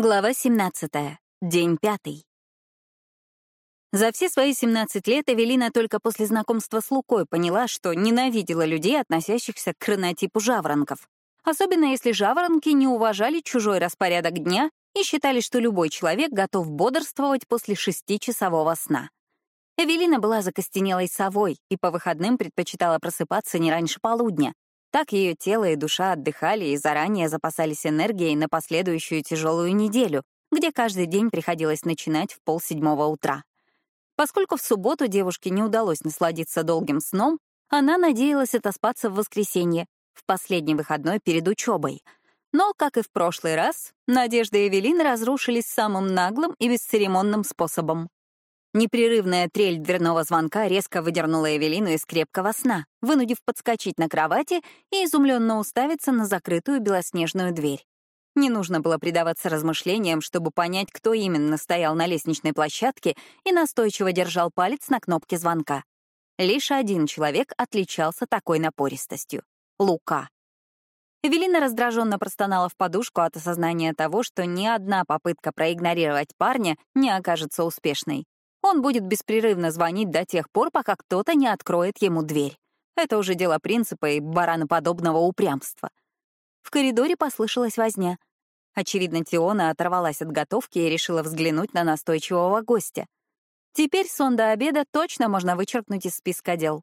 Глава 17. День пятый. За все свои 17 лет Эвелина только после знакомства с Лукой поняла, что ненавидела людей, относящихся к хронотипу жаворонков. Особенно если жаворонки не уважали чужой распорядок дня и считали, что любой человек готов бодрствовать после шестичасового сна. Эвелина была закостенелой совой и по выходным предпочитала просыпаться не раньше полудня, так ее тело и душа отдыхали и заранее запасались энергией на последующую тяжелую неделю, где каждый день приходилось начинать в полседьмого утра. Поскольку в субботу девушке не удалось насладиться долгим сном, она надеялась отоспаться в воскресенье, в последний выходной перед учебой. Но, как и в прошлый раз, надежды Эвелины разрушились самым наглым и бесцеремонным способом. Непрерывная трель дверного звонка резко выдернула Эвелину из крепкого сна, вынудив подскочить на кровати и изумленно уставиться на закрытую белоснежную дверь. Не нужно было предаваться размышлениям, чтобы понять, кто именно стоял на лестничной площадке и настойчиво держал палец на кнопке звонка. Лишь один человек отличался такой напористостью — Лука. Эвелина раздраженно простонала в подушку от осознания того, что ни одна попытка проигнорировать парня не окажется успешной. Он будет беспрерывно звонить до тех пор, пока кто-то не откроет ему дверь. Это уже дело принципа и бараноподобного упрямства. В коридоре послышалась возня. Очевидно, Тиона оторвалась от готовки и решила взглянуть на настойчивого гостя. Теперь сон до обеда точно можно вычеркнуть из списка дел.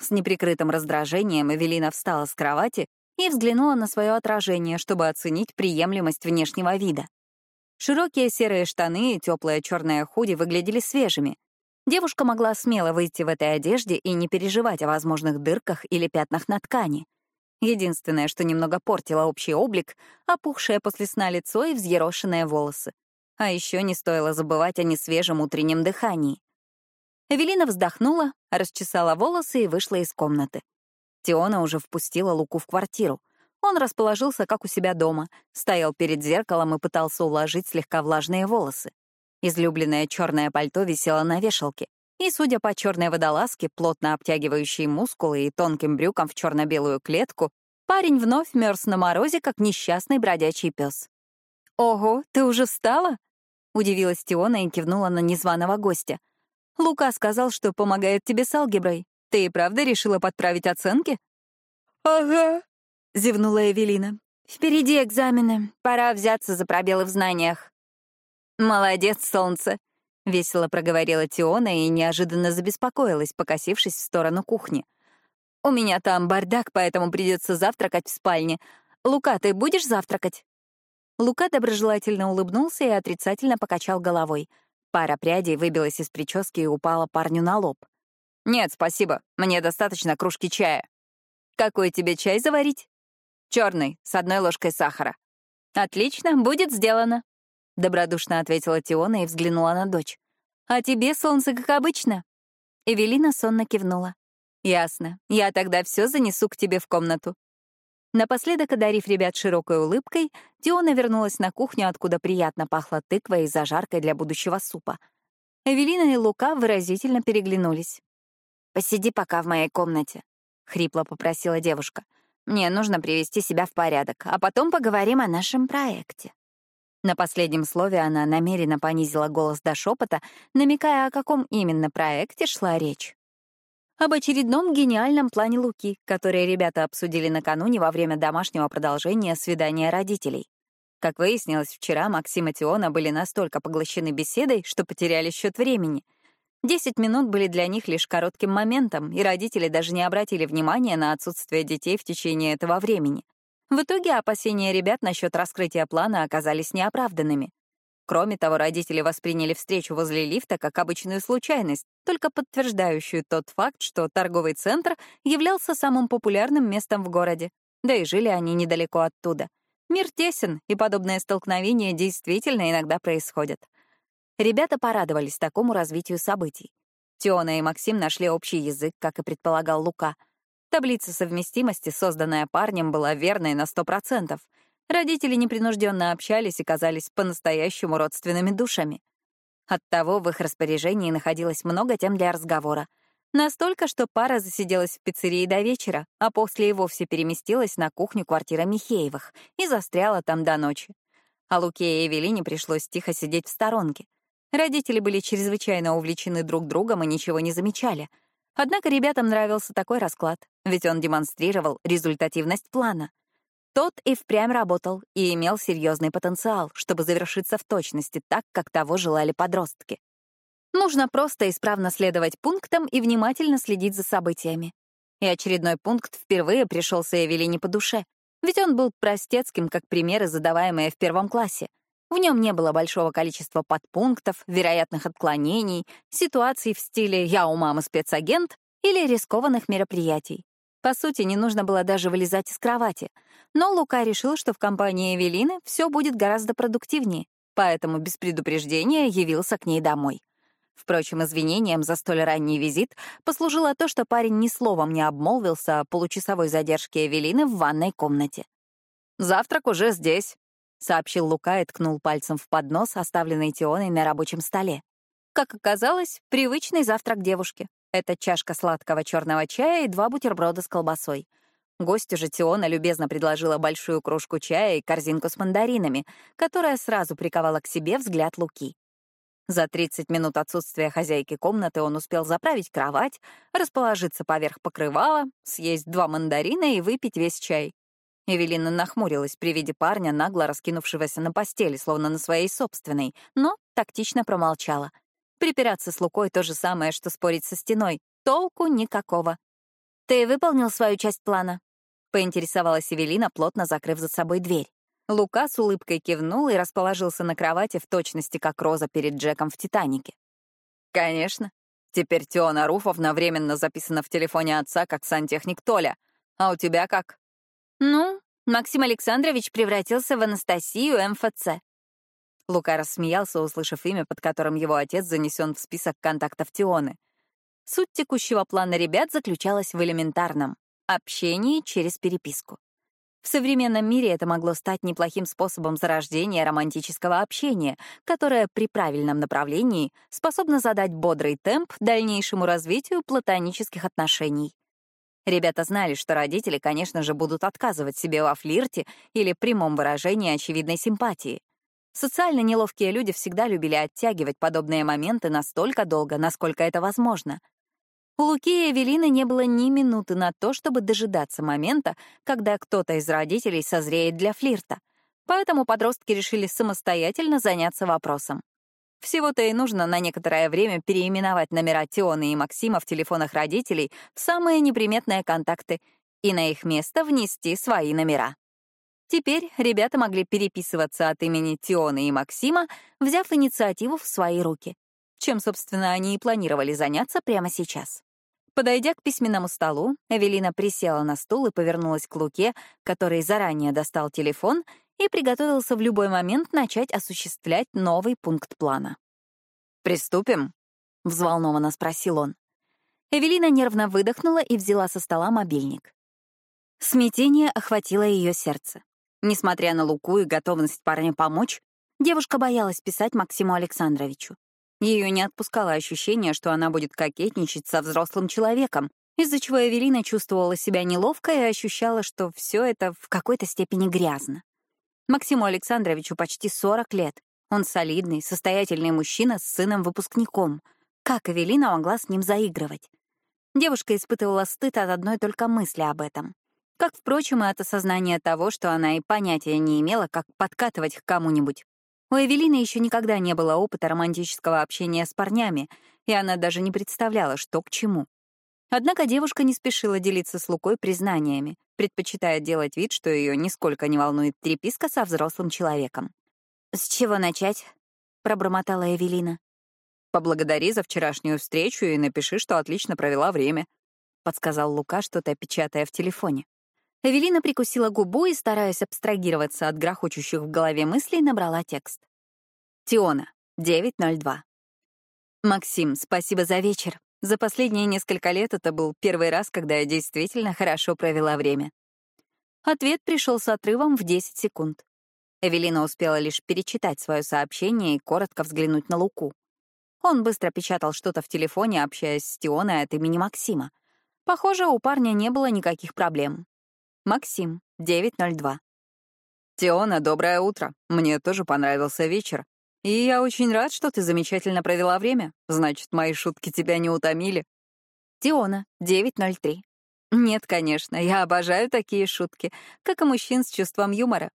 С неприкрытым раздражением Эвелина встала с кровати и взглянула на свое отражение, чтобы оценить приемлемость внешнего вида. Широкие серые штаны и теплая черная худи выглядели свежими. Девушка могла смело выйти в этой одежде и не переживать о возможных дырках или пятнах на ткани. Единственное, что немного портило общий облик — опухшее после сна лицо и взъерошенные волосы. А еще не стоило забывать о несвежем утреннем дыхании. Эвелина вздохнула, расчесала волосы и вышла из комнаты. Тиона уже впустила Луку в квартиру. Он расположился, как у себя дома, стоял перед зеркалом и пытался уложить слегка влажные волосы. Излюбленное черное пальто висело на вешалке, и, судя по черной водолазке, плотно обтягивающей мускулы и тонким брюкам в черно-белую клетку, парень вновь мерз на морозе, как несчастный бродячий пес. «Ого, ты уже встала?» — удивилась Тиона и кивнула на незваного гостя. «Лука сказал, что помогает тебе с алгеброй. Ты и правда решила подправить оценки?» «Ага», — зевнула Эвелина. «Впереди экзамены. Пора взяться за пробелы в знаниях». «Молодец, солнце!» — весело проговорила Тиона и неожиданно забеспокоилась, покосившись в сторону кухни. «У меня там бардак, поэтому придется завтракать в спальне. Лука, ты будешь завтракать?» Лука доброжелательно улыбнулся и отрицательно покачал головой. Пара прядей выбилась из прически и упала парню на лоб. «Нет, спасибо. Мне достаточно кружки чая». «Какой тебе чай заварить?» Черный, с одной ложкой сахара. Отлично, будет сделано. Добродушно ответила Тиона и взглянула на дочь. А тебе, солнце, как обычно? Эвелина сонно кивнула. Ясно. Я тогда все занесу к тебе в комнату. Напоследок, одарив ребят широкой улыбкой, Тиона вернулась на кухню, откуда приятно пахло тыквой и зажаркой для будущего супа. Эвелина и Лука выразительно переглянулись. «Посиди пока в моей комнате», — хрипло попросила девушка. Мне нужно привести себя в порядок, а потом поговорим о нашем проекте». На последнем слове она намеренно понизила голос до шепота, намекая, о каком именно проекте шла речь. Об очередном гениальном плане Луки, который ребята обсудили накануне во время домашнего продолжения свидания родителей. Как выяснилось вчера, Максим и Теона были настолько поглощены беседой, что потеряли счет времени — Десять минут были для них лишь коротким моментом, и родители даже не обратили внимания на отсутствие детей в течение этого времени. В итоге опасения ребят насчет раскрытия плана оказались неоправданными. Кроме того, родители восприняли встречу возле лифта как обычную случайность, только подтверждающую тот факт, что торговый центр являлся самым популярным местом в городе. Да и жили они недалеко оттуда. Мир тесен, и подобные столкновения действительно иногда происходят. Ребята порадовались такому развитию событий. Теона и Максим нашли общий язык, как и предполагал Лука. Таблица совместимости, созданная парнем, была верной на сто процентов. Родители непринужденно общались и казались по-настоящему родственными душами. Оттого в их распоряжении находилось много тем для разговора. Настолько, что пара засиделась в пиццерии до вечера, а после и вовсе переместилась на кухню квартиры Михеевых и застряла там до ночи. А Луке и Эвелине пришлось тихо сидеть в сторонке. Родители были чрезвычайно увлечены друг другом и ничего не замечали. Однако ребятам нравился такой расклад, ведь он демонстрировал результативность плана. Тот и впрямь работал и имел серьезный потенциал, чтобы завершиться в точности так, как того желали подростки. Нужно просто исправно следовать пунктам и внимательно следить за событиями. И очередной пункт впервые пришелся Эвелине по душе, ведь он был простецким, как примеры, задаваемые в первом классе. В нем не было большого количества подпунктов, вероятных отклонений, ситуаций в стиле «я у мамы спецагент» или рискованных мероприятий. По сути, не нужно было даже вылезать из кровати. Но Лука решил, что в компании Эвелины все будет гораздо продуктивнее, поэтому без предупреждения явился к ней домой. Впрочем, извинением за столь ранний визит послужило то, что парень ни словом не обмолвился о получасовой задержке Эвелины в ванной комнате. «Завтрак уже здесь», — сообщил Лука и ткнул пальцем в поднос, оставленный Тионой на рабочем столе. Как оказалось, привычный завтрак девушки. Это чашка сладкого черного чая и два бутерброда с колбасой. Гостю же Тиона любезно предложила большую кружку чая и корзинку с мандаринами, которая сразу приковала к себе взгляд Луки. За 30 минут отсутствия хозяйки комнаты он успел заправить кровать, расположиться поверх покрывала, съесть два мандарина и выпить весь чай. Эвелина нахмурилась при виде парня, нагло раскинувшегося на постели, словно на своей собственной, но тактично промолчала. Припираться с Лукой — то же самое, что спорить со стеной. Толку никакого. «Ты выполнил свою часть плана?» — поинтересовалась Эвелина, плотно закрыв за собой дверь. Лука с улыбкой кивнул и расположился на кровати в точности, как Роза перед Джеком в «Титанике». «Конечно. Теперь Теона Руфовна временно записана в телефоне отца как сантехник Толя. А у тебя как?» «Ну, Максим Александрович превратился в Анастасию МФЦ». Лука рассмеялся, услышав имя, под которым его отец занесен в список контактов Тионы. Суть текущего плана ребят заключалась в элементарном — общении через переписку. В современном мире это могло стать неплохим способом зарождения романтического общения, которое при правильном направлении способно задать бодрый темп дальнейшему развитию платонических отношений. Ребята знали, что родители, конечно же, будут отказывать себе во флирте или прямом выражении очевидной симпатии. Социально неловкие люди всегда любили оттягивать подобные моменты настолько долго, насколько это возможно — у Луки и Эвелины не было ни минуты на то, чтобы дожидаться момента, когда кто-то из родителей созреет для флирта. Поэтому подростки решили самостоятельно заняться вопросом. Всего-то и нужно на некоторое время переименовать номера Тионы и Максима в телефонах родителей в самые неприметные контакты и на их место внести свои номера. Теперь ребята могли переписываться от имени Тионы и Максима, взяв инициативу в свои руки, чем, собственно, они и планировали заняться прямо сейчас. Подойдя к письменному столу, Эвелина присела на стул и повернулась к Луке, который заранее достал телефон и приготовился в любой момент начать осуществлять новый пункт плана. «Приступим?» — взволнованно спросил он. Эвелина нервно выдохнула и взяла со стола мобильник. Смятение охватило ее сердце. Несмотря на Луку и готовность парня помочь, девушка боялась писать Максиму Александровичу. Ее не отпускало ощущение, что она будет кокетничать со взрослым человеком, из-за чего Эвелина чувствовала себя неловко и ощущала, что все это в какой-то степени грязно. Максиму Александровичу почти 40 лет. Он солидный, состоятельный мужчина с сыном-выпускником. Как Эвелина могла с ним заигрывать? Девушка испытывала стыд от одной только мысли об этом. Как, впрочем, и от осознания того, что она и понятия не имела, как подкатывать к кому-нибудь. У Эвелины еще никогда не было опыта романтического общения с парнями, и она даже не представляла, что к чему. Однако девушка не спешила делиться с Лукой признаниями, предпочитая делать вид, что ее нисколько не волнует переписка со взрослым человеком. «С чего начать?» — пробормотала Эвелина. «Поблагодари за вчерашнюю встречу и напиши, что отлично провела время», — подсказал Лука, что-то печатая в телефоне. Эвелина прикусила губу и, стараясь абстрагироваться от грохочущих в голове мыслей, набрала текст. Тиона, 9.02. Максим, спасибо за вечер. За последние несколько лет это был первый раз, когда я действительно хорошо провела время. Ответ пришел с отрывом в 10 секунд. Эвелина успела лишь перечитать свое сообщение и коротко взглянуть на Луку. Он быстро печатал что-то в телефоне, общаясь с Тионой от имени Максима. Похоже, у парня не было никаких проблем. Максим, 902. Теона, доброе утро. Мне тоже понравился вечер. И я очень рад, что ты замечательно провела время. Значит, мои шутки тебя не утомили. Теона, 903. Нет, конечно, я обожаю такие шутки, как и мужчин с чувством юмора.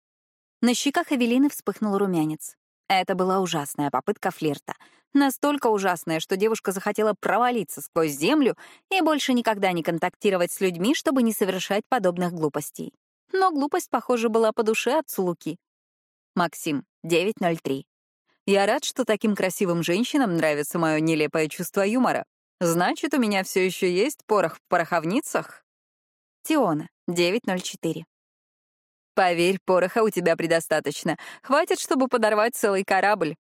На щеках Эвелины вспыхнул румянец. Это была ужасная попытка флирта. Настолько ужасная, что девушка захотела провалиться сквозь землю и больше никогда не контактировать с людьми, чтобы не совершать подобных глупостей. Но глупость, похоже, была по душе отцу Луки. Максим, 903. Я рад, что таким красивым женщинам нравится мое нелепое чувство юмора. Значит, у меня все еще есть порох в пороховницах? Тиона, 904. Поверь, пороха у тебя предостаточно. Хватит, чтобы подорвать целый корабль.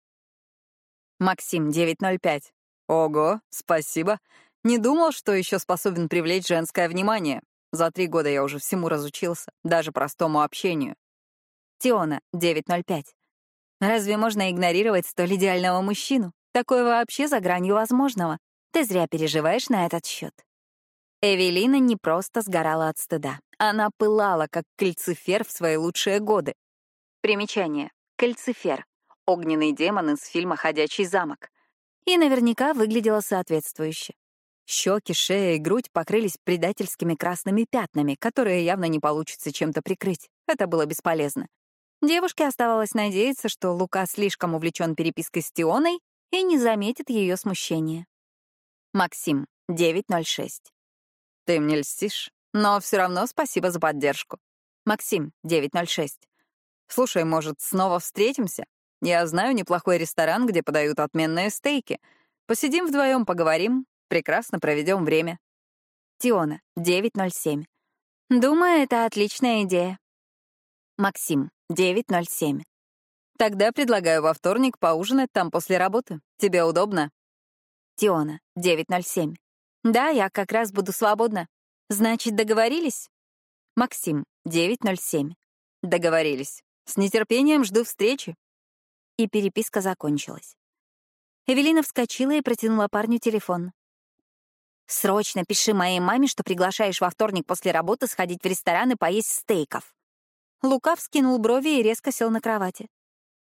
Максим, 905. Ого, спасибо. Не думал, что еще способен привлечь женское внимание. За три года я уже всему разучился, даже простому общению. Тиона, 905. Разве можно игнорировать столь идеального мужчину? Такое вообще за гранью возможного. Ты зря переживаешь на этот счет. Эвелина не просто сгорала от стыда. Она пылала, как кальцифер в свои лучшие годы. Примечание. Кальцифер. Огненный демон из фильма «Ходячий замок». И наверняка выглядела соответствующе. Щеки, шея и грудь покрылись предательскими красными пятнами, которые явно не получится чем-то прикрыть. Это было бесполезно. Девушке оставалось надеяться, что Лука слишком увлечен перепиской с Тионой и не заметит ее смущения. Максим, 906. Ты мне льстишь, но все равно спасибо за поддержку. Максим, 906. Слушай, может, снова встретимся? Я знаю неплохой ресторан, где подают отменные стейки. Посидим вдвоем, поговорим, прекрасно проведем время. Тиона, 907. Думаю, это отличная идея. Максим, 907. Тогда предлагаю во вторник поужинать там после работы. Тебе удобно? Тиона, 907. Да, я как раз буду свободна. Значит, договорились? Максим, 907. Договорились. С нетерпением жду встречи. И переписка закончилась. Эвелина вскочила и протянула парню телефон. «Срочно пиши моей маме, что приглашаешь во вторник после работы сходить в ресторан и поесть стейков». Лука вскинул брови и резко сел на кровати.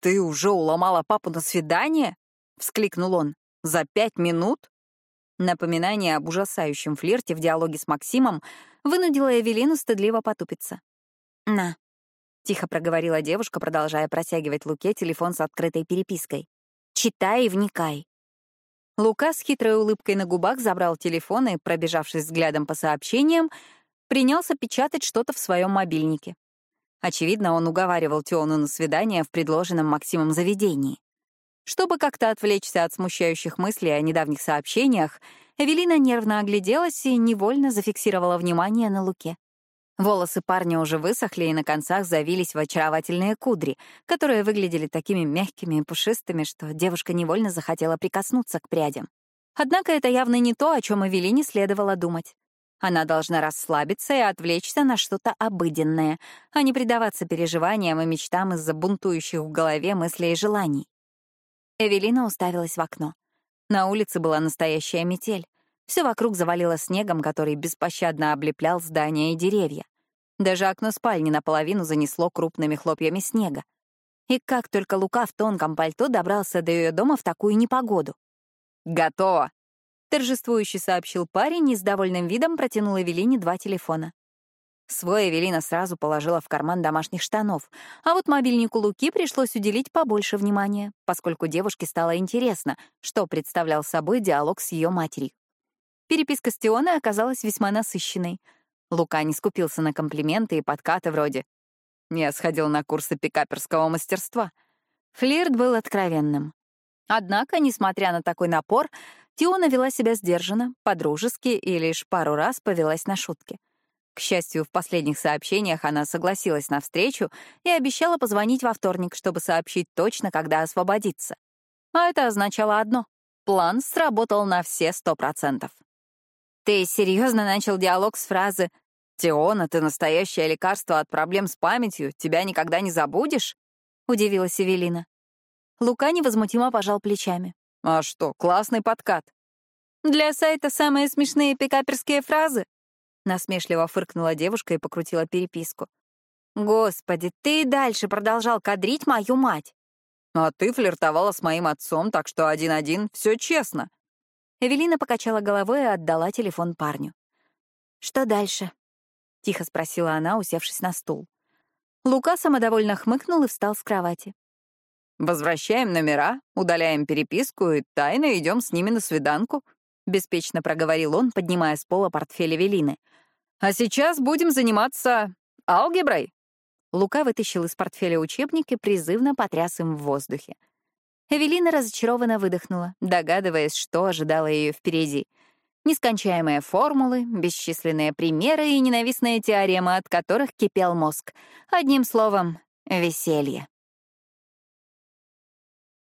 «Ты уже уломала папу на свидание?» — вскликнул он. За пять минут? Напоминание об ужасающем флирте в диалоге с Максимом вынудило Эвелину стыдливо потупиться. «На», — тихо проговорила девушка, продолжая протягивать Луке телефон с открытой перепиской. «Читай и вникай». Лука с хитрой улыбкой на губах забрал телефон и, пробежавшись взглядом по сообщениям, принялся печатать что-то в своем мобильнике. Очевидно, он уговаривал Тиону на свидание в предложенном Максимом заведении. Чтобы как-то отвлечься от смущающих мыслей о недавних сообщениях, Эвелина нервно огляделась и невольно зафиксировала внимание на Луке. Волосы парня уже высохли и на концах завились в очаровательные кудри, которые выглядели такими мягкими и пушистыми, что девушка невольно захотела прикоснуться к прядям. Однако это явно не то, о чем Эвелине следовало думать. Она должна расслабиться и отвлечься на что-то обыденное, а не предаваться переживаниям и мечтам из-за бунтующих в голове мыслей и желаний. Эвелина уставилась в окно. На улице была настоящая метель. Все вокруг завалило снегом, который беспощадно облеплял здания и деревья. Даже окно спальни наполовину занесло крупными хлопьями снега. И как только Лука в тонком пальто добрался до ее дома в такую непогоду. «Готово!» — торжествующе сообщил парень и с довольным видом протянул Эвелине два телефона. Свой Эвелина сразу положила в карман домашних штанов, а вот мобильнику Луки пришлось уделить побольше внимания, поскольку девушке стало интересно, что представлял собой диалог с ее матерью. Переписка с Тионой оказалась весьма насыщенной. Лука не скупился на комплименты и подкаты вроде «Я сходил на курсы пикаперского мастерства». Флирт был откровенным. Однако, несмотря на такой напор, Тиона вела себя сдержанно, подружески и лишь пару раз повелась на шутки. К счастью, в последних сообщениях она согласилась на встречу и обещала позвонить во вторник, чтобы сообщить точно, когда освободится. А это означало одно — план сработал на все сто процентов. «Ты серьезно начал диалог с фразы «Теона, ты настоящее лекарство от проблем с памятью, тебя никогда не забудешь?» — удивилась Эвелина. Лука невозмутимо пожал плечами. «А что, классный подкат». «Для сайта самые смешные пикаперские фразы?» Насмешливо фыркнула девушка и покрутила переписку. Господи, ты и дальше продолжал кадрить мою мать. А ты флиртовала с моим отцом, так что один-один, все честно. Эвелина покачала головой и отдала телефон парню. «Что дальше?» — тихо спросила она, усевшись на стул. Лука самодовольно хмыкнул и встал с кровати. «Возвращаем номера, удаляем переписку и тайно идем с ними на свиданку», — беспечно проговорил он, поднимая с пола портфель Эвелины. «А сейчас будем заниматься алгеброй». Лука вытащил из портфеля учебник и призывно потряс им в воздухе. Эвелина разочарованно выдохнула, догадываясь, что ожидало ее впереди. Нескончаемые формулы, бесчисленные примеры и ненавистные теоремы, от которых кипел мозг. Одним словом, веселье.